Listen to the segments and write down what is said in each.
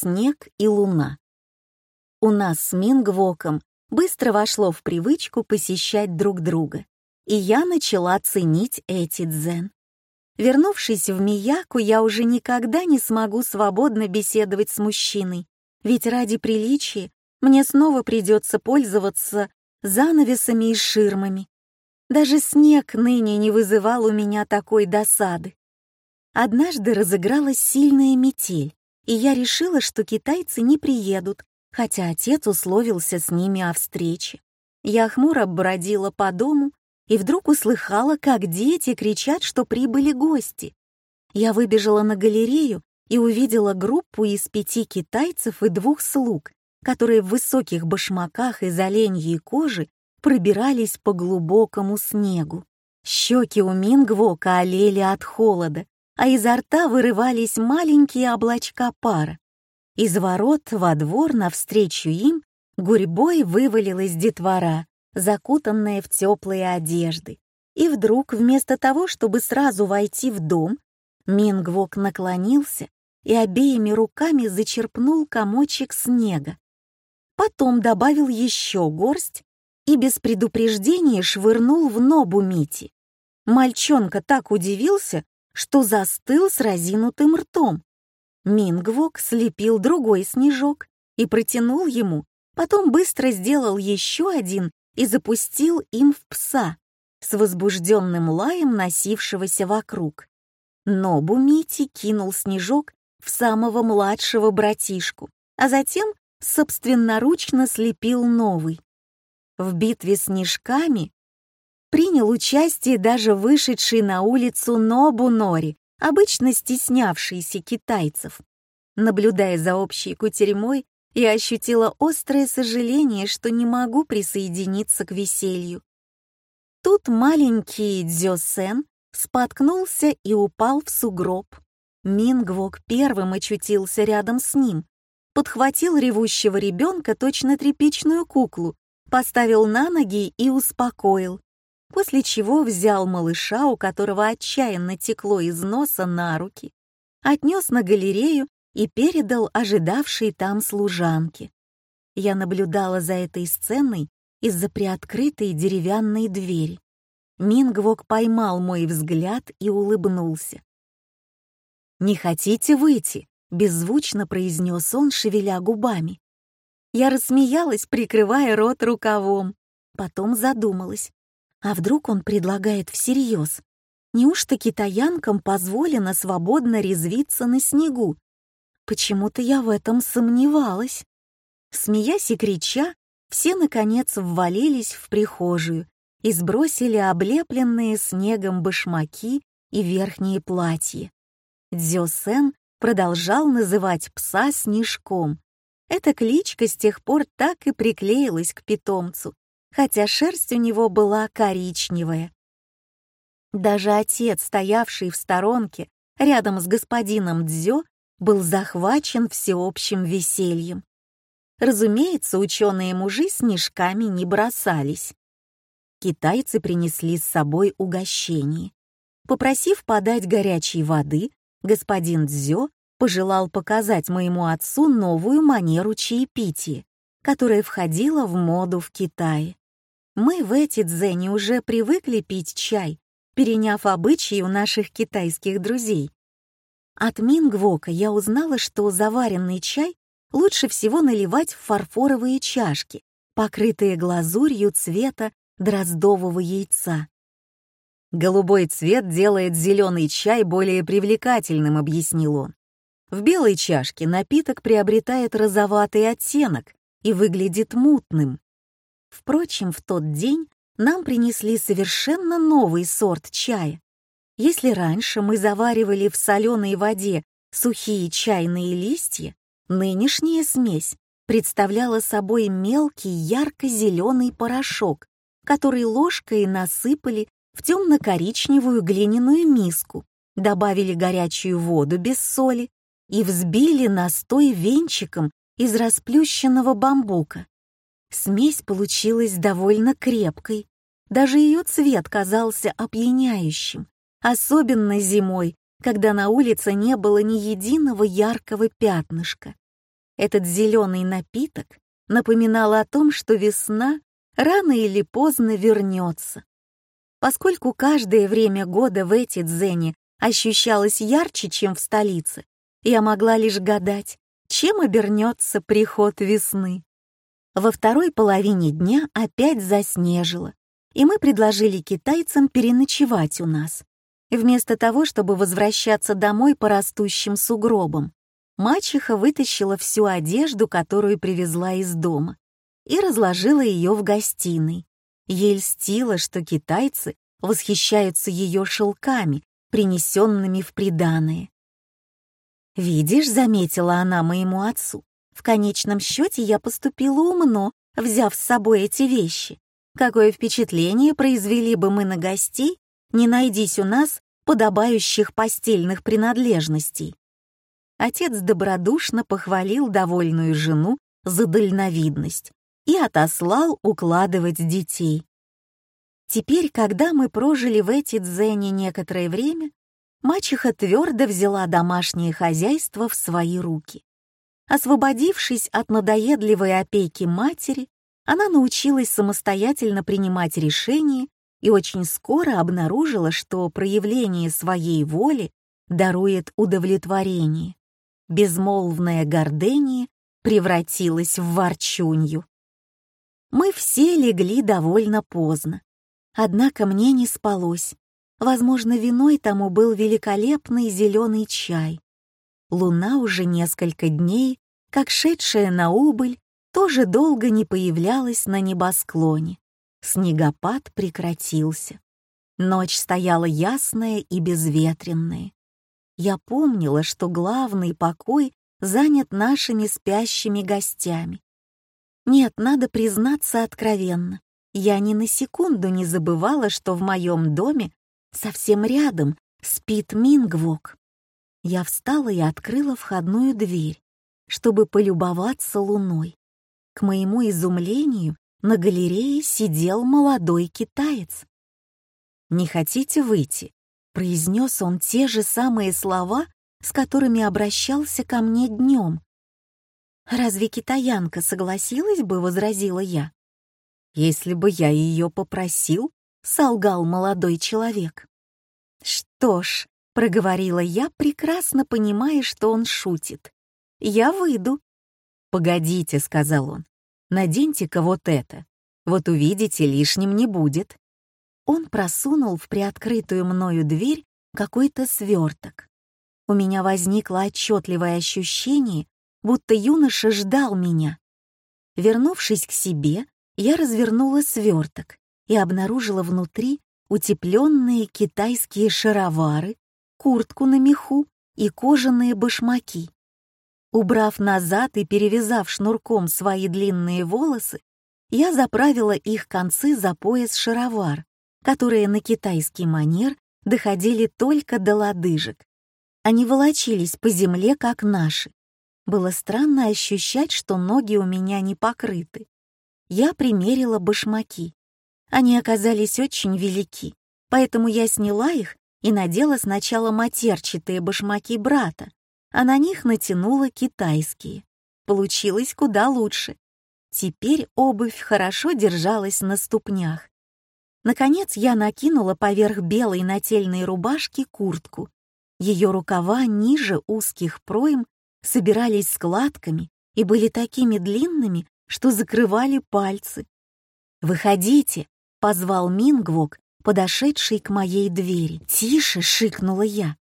снег и луна. У нас с Мингвоком быстро вошло в привычку посещать друг друга, и я начала ценить эти дзен. Вернувшись в Мияку, я уже никогда не смогу свободно беседовать с мужчиной, ведь ради приличия мне снова придется пользоваться занавесами и ширмами. Даже снег ныне не вызывал у меня такой досады. Однажды разыгралась сильная метель, и я решила, что китайцы не приедут, хотя отец условился с ними о встрече. Я хмуро бродила по дому и вдруг услыхала, как дети кричат, что прибыли гости. Я выбежала на галерею и увидела группу из пяти китайцев и двух слуг, которые в высоких башмаках из оленьей кожи пробирались по глубокому снегу. Щеки у Мингвока олели от холода, а изо рта вырывались маленькие облачка пара. Из ворот во двор навстречу им гурьбой вывалилась детвора, закутанная в теплые одежды. И вдруг, вместо того, чтобы сразу войти в дом, Мингвок наклонился и обеими руками зачерпнул комочек снега. Потом добавил еще горсть и без предупреждения швырнул в нобу Мити. Мальчонка так удивился, что застыл с разинутым ртом. Мингвок слепил другой снежок и протянул ему, потом быстро сделал еще один и запустил им в пса с возбужденным лаем носившегося вокруг. Нобу Мити кинул снежок в самого младшего братишку, а затем собственноручно слепил новый. В битве снежками принял участие даже вышедший на улицу Нобу Нори, обычно стеснявшийся китайцев. Наблюдая за общей кутерьмой, я ощутила острое сожаление, что не могу присоединиться к веселью. Тут маленький Дзёсен споткнулся и упал в сугроб. Мингвок первым очутился рядом с ним, подхватил ревущего ребенка точно тряпичную куклу, поставил на ноги и успокоил после чего взял малыша, у которого отчаянно текло из носа на руки, отнес на галерею и передал ожидавшей там служанке. Я наблюдала за этой сценой из-за приоткрытой деревянной двери. Мингвок поймал мой взгляд и улыбнулся. «Не хотите выйти?» — беззвучно произнес он, шевеля губами. Я рассмеялась, прикрывая рот рукавом. Потом задумалась. А вдруг он предлагает всерьез? Неужто китаянкам позволено свободно резвиться на снегу? Почему-то я в этом сомневалась. Смеясь и крича, все, наконец, ввалились в прихожую и сбросили облепленные снегом башмаки и верхние платья. Дзё-сен продолжал называть пса Снежком. Эта кличка с тех пор так и приклеилась к питомцу, хотя шерсть у него была коричневая. Даже отец, стоявший в сторонке рядом с господином Дзё, был захвачен всеобщим весельем. Разумеется, ученые-мужи снежками не бросались. Китайцы принесли с собой угощение. Попросив подать горячей воды, господин Дзё пожелал показать моему отцу новую манеру чаепития, которая входила в моду в Китае. Мы в эти дзене уже привыкли пить чай, переняв обычаи у наших китайских друзей. От Мингвока я узнала, что заваренный чай лучше всего наливать в фарфоровые чашки, покрытые глазурью цвета дроздового яйца. «Голубой цвет делает зеленый чай более привлекательным», — объяснил он. В белой чашке напиток приобретает розоватый оттенок и выглядит мутным. Впрочем, в тот день нам принесли совершенно новый сорт чая. Если раньше мы заваривали в соленой воде сухие чайные листья, нынешняя смесь представляла собой мелкий ярко-зеленый порошок, который ложкой насыпали в темно-коричневую глиняную миску, добавили горячую воду без соли и взбили настой венчиком из расплющенного бамбука. Смесь получилась довольно крепкой. Даже ее цвет казался опьяняющим, особенно зимой, когда на улице не было ни единого яркого пятнышка. Этот зеленый напиток напоминал о том, что весна рано или поздно вернется. Поскольку каждое время года в эти дзене ощущалось ярче, чем в столице, я могла лишь гадать, чем обернется приход весны. Во второй половине дня опять заснежило, и мы предложили китайцам переночевать у нас. Вместо того, чтобы возвращаться домой по растущим сугробам, мачеха вытащила всю одежду, которую привезла из дома, и разложила ее в гостиной. Ей льстило, что китайцы восхищаются ее шелками, принесенными в приданое. «Видишь», — заметила она моему отцу, «в конечном счете я поступила умно, взяв с собой эти вещи. Какое впечатление произвели бы мы на гостей, не найдись у нас подобающих постельных принадлежностей». Отец добродушно похвалил довольную жену за дальновидность и отослал укладывать детей. Теперь, когда мы прожили в эти дзене некоторое время, мачеха твердо взяла домашнее хозяйство в свои руки. Освободившись от надоедливой опеки матери, она научилась самостоятельно принимать решения и очень скоро обнаружила, что проявление своей воли дарует удовлетворение. Безмолвное гордение превратилось в ворчунью. Мы все легли довольно поздно. Однако мне не спалось. Возможно, виной тому был великолепный зеленый чай. Луна уже несколько дней, как шедшая на убыль, тоже долго не появлялась на небосклоне. Снегопад прекратился. Ночь стояла ясная и безветренная. Я помнила, что главный покой занят нашими спящими гостями. Нет, надо признаться откровенно. Я ни на секунду не забывала, что в моем доме совсем рядом спит Мингвок. Я встала и открыла входную дверь, чтобы полюбоваться луной. К моему изумлению на галерее сидел молодой китаец. «Не хотите выйти?» — произнес он те же самые слова, с которыми обращался ко мне днем. «Разве китаянка согласилась бы?» — возразила я. «Если бы я ее попросил», — солгал молодой человек. «Что ж», — проговорила я, прекрасно понимая, что он шутит. «Я выйду». «Погодите», — сказал он, — «наденьте-ка вот это. Вот увидите, лишним не будет». Он просунул в приоткрытую мною дверь какой-то сверток. У меня возникло отчетливое ощущение, будто юноша ждал меня. Вернувшись к себе, я развернула сверток и обнаружила внутри утепленные китайские шаровары, куртку на меху и кожаные башмаки. Убрав назад и перевязав шнурком свои длинные волосы, я заправила их концы за пояс шаровар, которые на китайский манер доходили только до лодыжек. Они волочились по земле, как наши. Было странно ощущать, что ноги у меня не покрыты я примерила башмаки. Они оказались очень велики, поэтому я сняла их и надела сначала матерчатые башмаки брата, а на них натянула китайские. Получилось куда лучше. Теперь обувь хорошо держалась на ступнях. Наконец я накинула поверх белой нательной рубашки куртку. Ее рукава ниже узких пройм собирались складками и были такими длинными, что закрывали пальцы. «Выходите!» — позвал Мингвок, подошедший к моей двери. «Тише!» — шикнула я.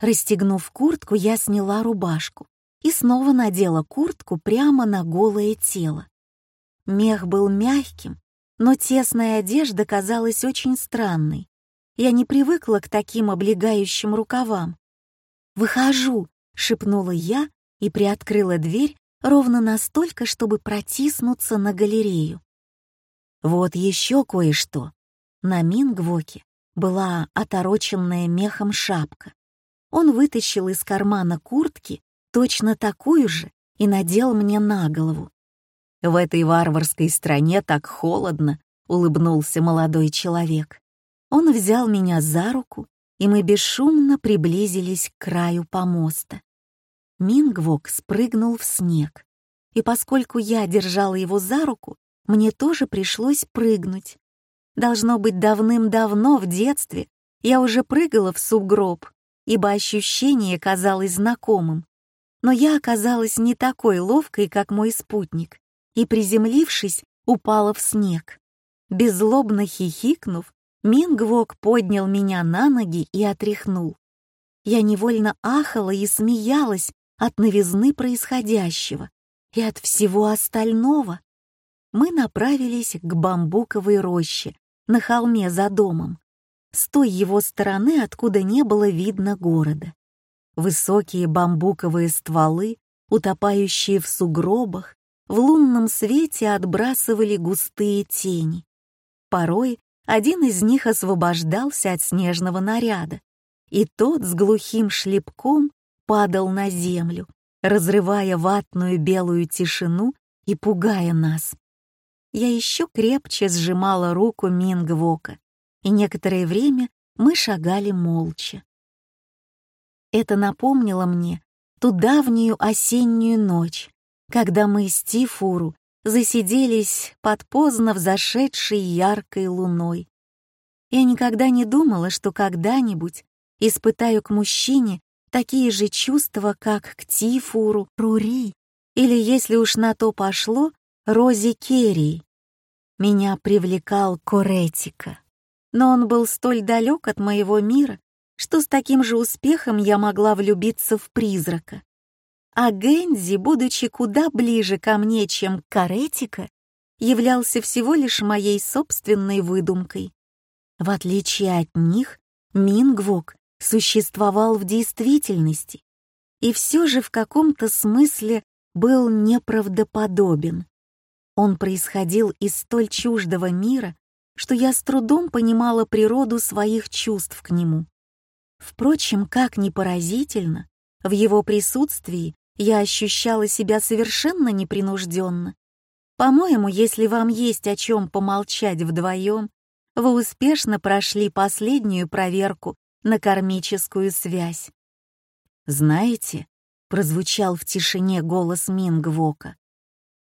Расстегнув куртку, я сняла рубашку и снова надела куртку прямо на голое тело. Мех был мягким, но тесная одежда казалась очень странной. Я не привыкла к таким облегающим рукавам. «Выхожу!» — шепнула я и приоткрыла дверь, ровно настолько, чтобы протиснуться на галерею. Вот еще кое-что. На Мингвоке была отороченная мехом шапка. Он вытащил из кармана куртки точно такую же и надел мне на голову. «В этой варварской стране так холодно», — улыбнулся молодой человек. Он взял меня за руку, и мы бесшумно приблизились к краю помоста. Мингвок спрыгнул в снег, и поскольку я держала его за руку, мне тоже пришлось прыгнуть. Должно быть, давным-давно в детстве я уже прыгала в сугроб, ибо ощущение казалось знакомым. Но я оказалась не такой ловкой, как мой спутник, и, приземлившись, упала в снег. Беззлобно хихикнув, Мингвок поднял меня на ноги и отряхнул. Я невольно ахала и смеялась от новизны происходящего и от всего остального. Мы направились к бамбуковой роще на холме за домом, с той его стороны, откуда не было видно города. Высокие бамбуковые стволы, утопающие в сугробах, в лунном свете отбрасывали густые тени. Порой один из них освобождался от снежного наряда, и тот с глухим шлепком падал на землю, разрывая ватную белую тишину и пугая нас. Я еще крепче сжимала руку Мингвока, и некоторое время мы шагали молча. Это напомнило мне ту давнюю осеннюю ночь, когда мы с Тифуру засиделись под поздно взошедшей яркой луной. Я никогда не думала, что когда-нибудь испытаю к мужчине такие же чувства, как к Тифуру, Рури, или, если уж на то пошло, Розе Керри. Меня привлекал Коретика, но он был столь далек от моего мира, что с таким же успехом я могла влюбиться в призрака. А Гэнзи, будучи куда ближе ко мне, чем Каретика, являлся всего лишь моей собственной выдумкой. В отличие от них, Мингвок существовал в действительности и все же в каком-то смысле был неправдоподобен. Он происходил из столь чуждого мира, что я с трудом понимала природу своих чувств к нему. Впрочем, как ни поразительно, в его присутствии я ощущала себя совершенно непринужденно. По-моему, если вам есть о чем помолчать вдвоем, вы успешно прошли последнюю проверку на кармическую связь. «Знаете», — прозвучал в тишине голос Мингвока,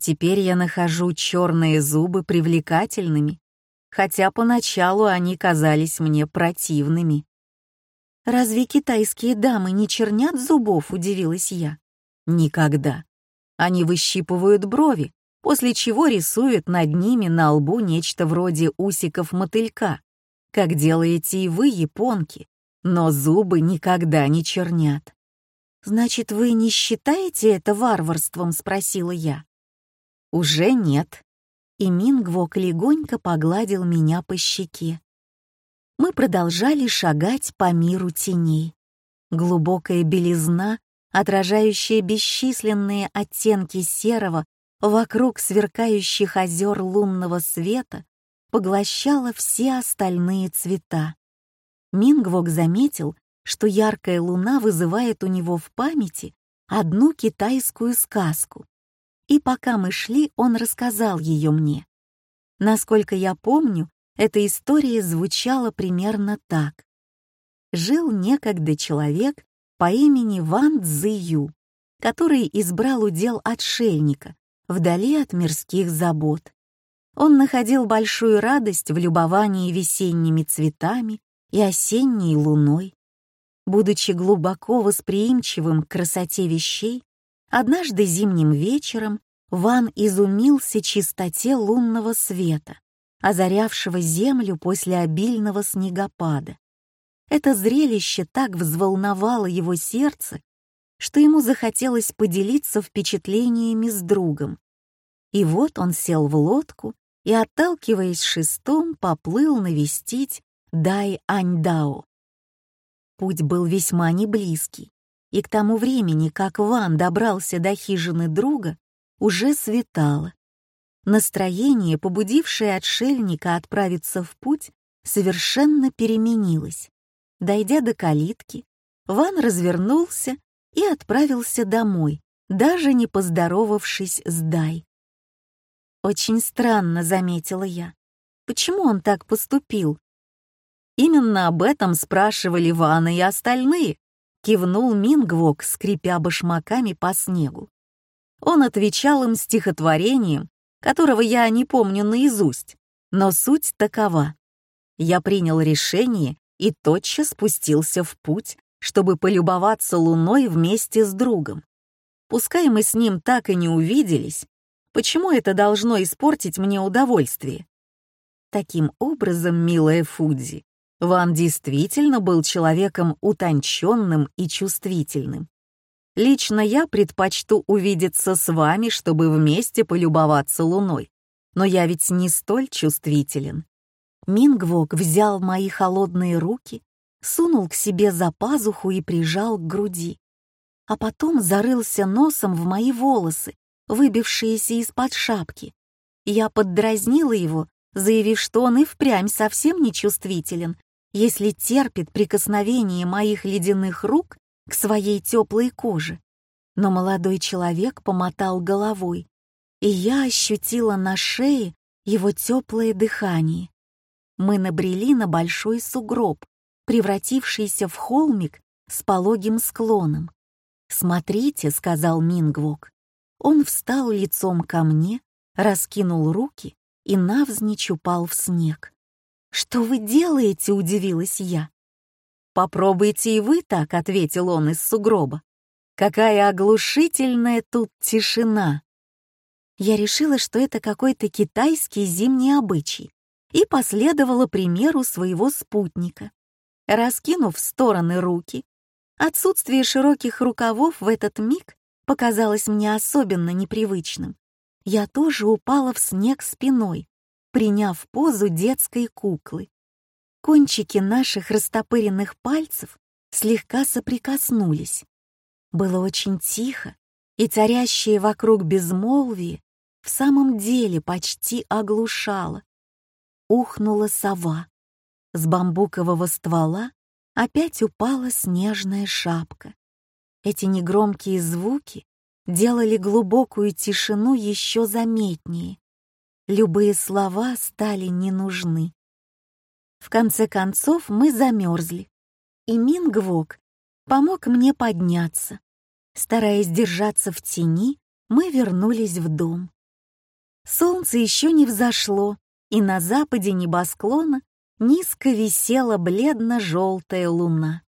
«теперь я нахожу черные зубы привлекательными, хотя поначалу они казались мне противными». «Разве китайские дамы не чернят зубов?» — удивилась я. Никогда. Они выщипывают брови, после чего рисуют над ними на лбу нечто вроде усиков мотылька, как делаете и вы, японки, но зубы никогда не чернят. «Значит, вы не считаете это варварством?» — спросила я. «Уже нет». И Мингвок легонько погладил меня по щеке. Мы продолжали шагать по миру теней. Глубокая белизна отражающая бесчисленные оттенки серого вокруг сверкающих озер лунного света, поглощала все остальные цвета. Мингвок заметил, что яркая луна вызывает у него в памяти одну китайскую сказку. И пока мы шли, он рассказал ее мне. Насколько я помню, эта история звучала примерно так. Жил некогда человек по имени Ван Цзию, который избрал удел отшельника вдали от мирских забот. Он находил большую радость в любовании весенними цветами и осенней луной. Будучи глубоко восприимчивым к красоте вещей, однажды зимним вечером Ван изумился чистоте лунного света, озарявшего землю после обильного снегопада. Это зрелище так взволновало его сердце, что ему захотелось поделиться впечатлениями с другом. И вот он сел в лодку и, отталкиваясь шестом, поплыл навестить Дай Аньдао. Путь был весьма неблизкий, и к тому времени, как Ван добрался до хижины друга, уже светало. Настроение, побудившее отшельника отправиться в путь, совершенно переменилось. Дойдя до калитки, Ван развернулся и отправился домой, даже не поздоровавшись с Дай. «Очень странно», — заметила я. «Почему он так поступил?» Именно об этом спрашивали Вана и остальные, кивнул Мингвок, скрипя башмаками по снегу. Он отвечал им стихотворением, которого я не помню наизусть, но суть такова. Я принял решение и тотчас спустился в путь, чтобы полюбоваться луной вместе с другом. Пускай мы с ним так и не увиделись, почему это должно испортить мне удовольствие? Таким образом, милая Фудзи, Ван действительно был человеком утонченным и чувствительным. Лично я предпочту увидеться с вами, чтобы вместе полюбоваться луной. Но я ведь не столь чувствителен. Мингвок взял мои холодные руки, сунул к себе за пазуху и прижал к груди. А потом зарылся носом в мои волосы, выбившиеся из-под шапки. Я поддразнила его, заявив, что он и впрямь совсем не чувствителен, если терпит прикосновение моих ледяных рук к своей теплой коже. Но молодой человек помотал головой, и я ощутила на шее его теплое дыхание. Мы набрели на большой сугроб, превратившийся в холмик с пологим склоном. «Смотрите», — сказал Мингвок. Он встал лицом ко мне, раскинул руки и навзничь упал в снег. «Что вы делаете?» — удивилась я. «Попробуйте и вы так», — ответил он из сугроба. «Какая оглушительная тут тишина!» Я решила, что это какой-то китайский зимний обычай, и последовала примеру своего спутника. Раскинув в стороны руки, отсутствие широких рукавов в этот миг показалось мне особенно непривычным. Я тоже упала в снег спиной, приняв позу детской куклы. Кончики наших растопыренных пальцев слегка соприкоснулись. Было очень тихо, и царящее вокруг безмолвие в самом деле почти оглушало. Ухнула сова. С бамбукового ствола опять упала снежная шапка. Эти негромкие звуки делали глубокую тишину еще заметнее. Любые слова стали не нужны. В конце концов мы замерзли, и Мингвок помог мне подняться. Стараясь держаться в тени, мы вернулись в дом. Солнце еще не взошло, и на западе небосклона низко висела бледно-желтая луна.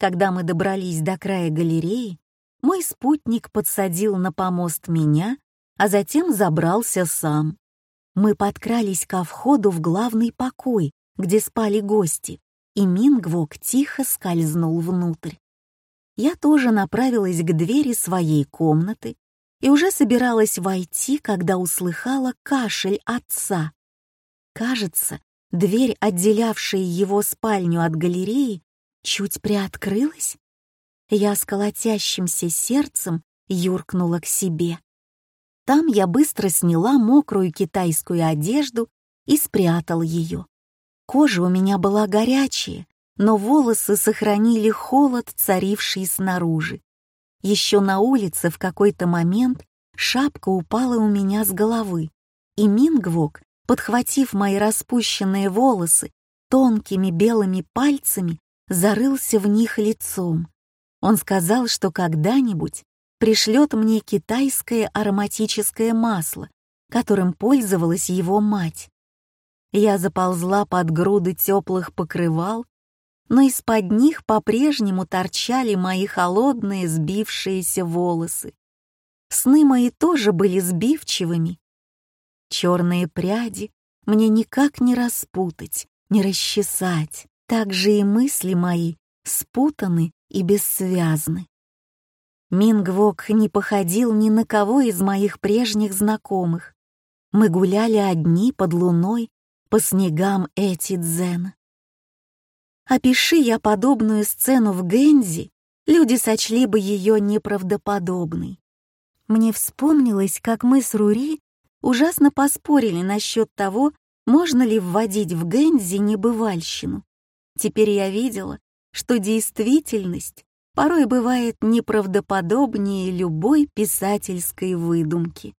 Когда мы добрались до края галереи, мой спутник подсадил на помост меня, а затем забрался сам. Мы подкрались ко входу в главный покой, где спали гости, и Мингвок тихо скользнул внутрь. Я тоже направилась к двери своей комнаты и уже собиралась войти, когда услыхала кашель отца. Кажется, дверь, отделявшая его спальню от галереи, чуть приоткрылась. Я с колотящимся сердцем юркнула к себе. Там я быстро сняла мокрую китайскую одежду и спрятал ее. Кожа у меня была горячая, но волосы сохранили холод, царивший снаружи. Еще на улице в какой-то момент шапка упала у меня с головы, и Мингвок, подхватив мои распущенные волосы, тонкими белыми пальцами зарылся в них лицом. Он сказал, что когда-нибудь пришлет мне китайское ароматическое масло, которым пользовалась его мать. Я заползла под груды теплых покрывал, но из-под них по-прежнему торчали мои холодные сбившиеся волосы. Сны мои тоже были сбивчивыми. Черные пряди мне никак не распутать, не расчесать. Так же и мысли мои спутаны и бессвязны. Мингвок не походил ни на кого из моих прежних знакомых. Мы гуляли одни под луной по снегам эти дзен. Опиши я подобную сцену в Гензи, люди сочли бы ее неправдоподобной. Мне вспомнилось, как мы с Рури ужасно поспорили насчет того, можно ли вводить в Гензи небывальщину. Теперь я видела, что действительность порой бывает неправдоподобнее любой писательской выдумки.